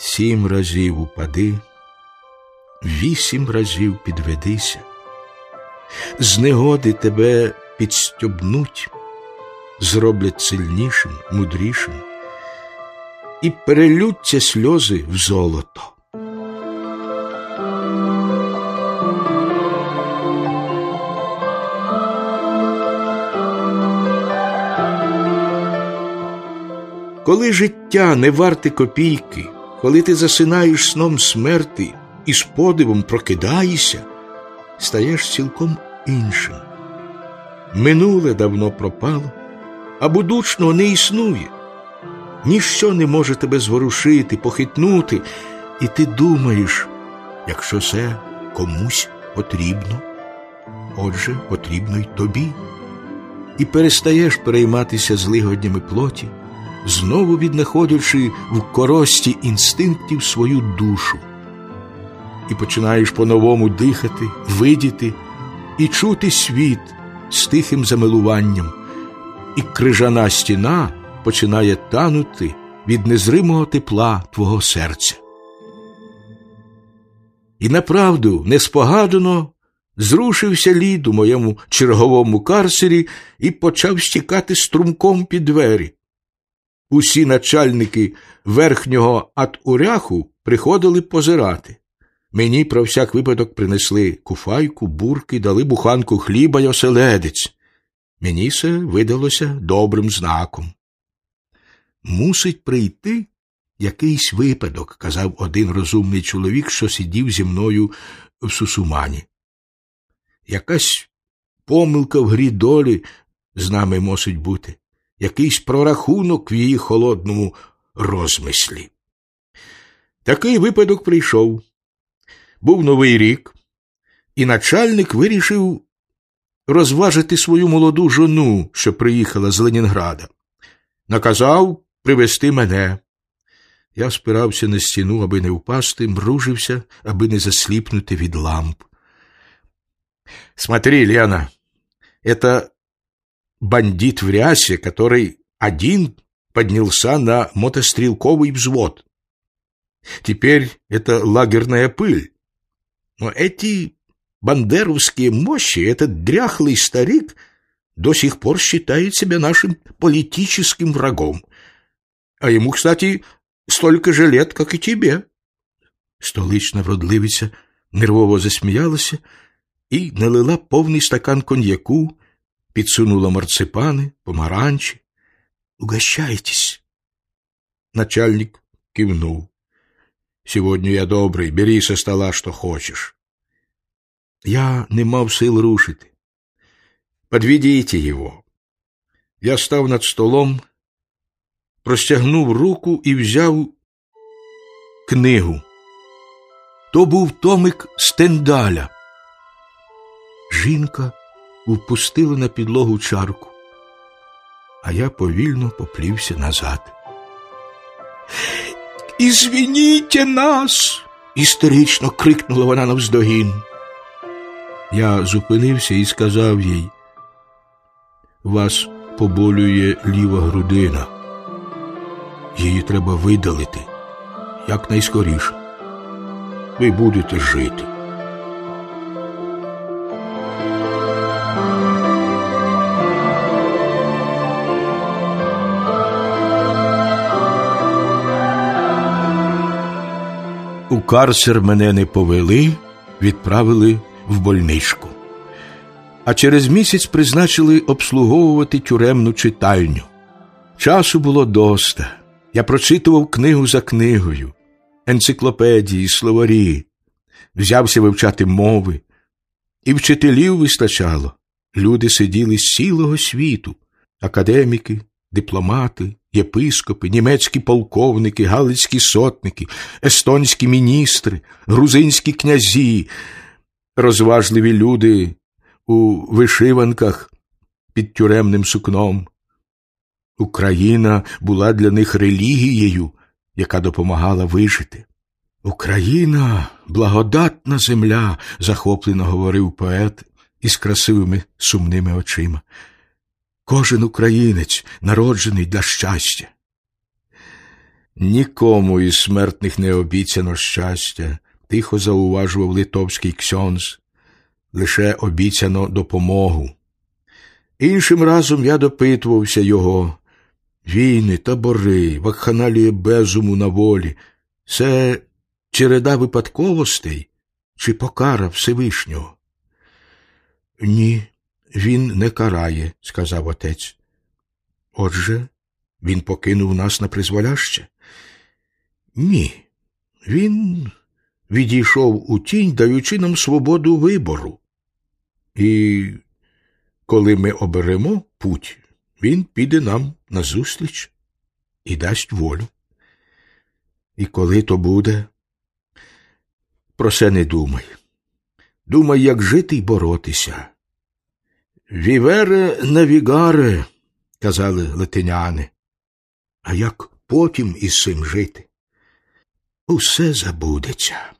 Сім разів упади, вісім разів підведися, з негоди тебе підстьобнуть, зроблять сильнішим, мудрішим, і перелються сльози в золото. Коли життя не варте копійки, коли ти засинаєш сном смерти і з подивом прокидаєшся, стаєш цілком іншим. Минуле давно пропало, а будучного не існує. Ніщо не може тебе зворушити, похитнути, і ти думаєш, якщо це комусь потрібно, отже, потрібно й тобі, і перестаєш перейматися злигоднями плоті знову віднаходячи в корості інстинктів свою душу, і починаєш по-новому дихати, видіти і чути світ з тихим замилуванням, і крижана стіна починає танути від незримого тепла твого серця. І направду неспогадано зрушився лід у моєму черговому карцері і почав стікати струмком під двері. Усі начальники верхнього атуряху приходили позирати. Мені про всяк випадок принесли куфайку, бурки, дали буханку хліба й оселедець. Мені це видалося добрим знаком. Мусить прийти якийсь випадок, казав один розумний чоловік, що сидів зі мною в Сусумані. Якась помилка в грі долі з нами мусить бути якийсь прорахунок в її холодному розмислі. Такий випадок прийшов. Був новий рік, і начальник вирішив розважити свою молоду жону, що приїхала з Ленінграда. Наказав привезти мене. Я спирався на стіну, аби не впасти, мружився, аби не засліпнути від ламп. Смотри, Лена, это бандит в рясе, который один поднялся на мотострелковый взвод. Теперь это лагерная пыль. Но эти бандеровские мощи, этот дряхлый старик до сих пор считает себя нашим политическим врагом. А ему, кстати, столько же лет, как и тебе. Столична вродливиця нервово засміялася і налила повний стакан коньяку, підсунула марципани, помаранчі. Угощайтесь. Начальник кивнул. Сегодня я добрый, бери со стола, что хочешь. Я не мав сил рушити. Подведите его. Я став над столом, простягнув руку і взяв книгу. То був томик Стендаля. Жінка впустила на підлогу чарку, а я повільно поплівся назад. Ізвініть нас, істерично крикнула вона навздогін. Я зупинився і сказав їй, вас поболює ліва грудина. Її треба видалити якнайскоріше. Ви будете жити. У карцер мене не повели, відправили в больничку. А через місяць призначили обслуговувати тюремну читальню. Часу було доста. Я прочитував книгу за книгою, енциклопедії, словарі, взявся вивчати мови, і вчителів вистачало. Люди сиділи з цілого світу, академіки, дипломати, єпископи, німецькі полковники, галицькі сотники, естонські міністри, грузинські князі, розважливі люди у вишиванках під тюремним сукном. Україна була для них релігією, яка допомагала вижити. Україна благодатна земля, захоплено говорив поет із красивими сумними очима. Кожен українець народжений для щастя. Нікому із смертних не обіцяно щастя, тихо зауважував литовський ксьонз, лише обіцяно допомогу. Іншим разом я допитувався його війни, табори, вакханалія безуму на волі. Це череда випадковостей чи покара Всевишнього? Ні, він не карає, сказав отець. Отже, він покинув нас на призволяще? Ні, він відійшов у тінь, даючи нам свободу вибору. І коли ми оберемо путь, він піде нам назустріч і дасть волю. І коли то буде, про це не думай. Думай, як жити й боротися. Вівере навігаре, казали латиняни. А як потім із цим жити? Усе забудеться.